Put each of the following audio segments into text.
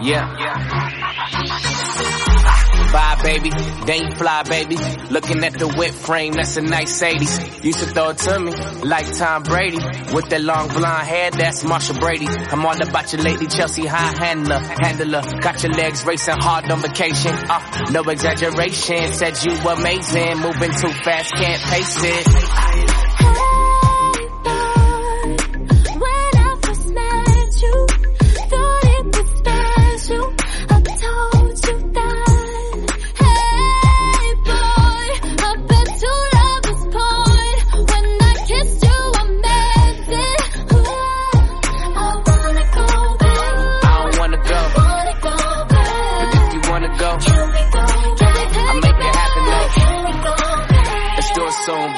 Yeah. Bye, baby. Then you fly, baby. Looking at the whip frame, that's a nice 80s. Used to throw it to me, like Tom Brady. With that long blonde hair, that's Marcia Brady. I'm all about your lady, Chelsea high handler. Handler, got your legs racing hard on vacation. Uh, no exaggeration, said you amazing. Moving too fast, can't pace it. on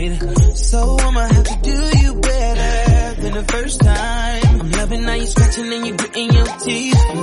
made. So I'ma have to do you better than the first time. I'm loving how you scratching and you gritting your teeth